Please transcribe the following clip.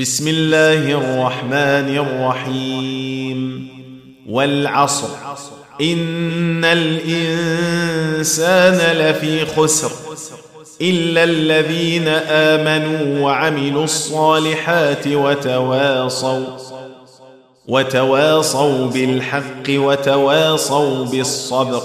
بسم الله الرحمن الرحيم والعصر ان الانسان لفي خسر الا الذين امنوا وعملوا الصالحات وتواصوا وتواصوا بالحق وتواصوا بالصبر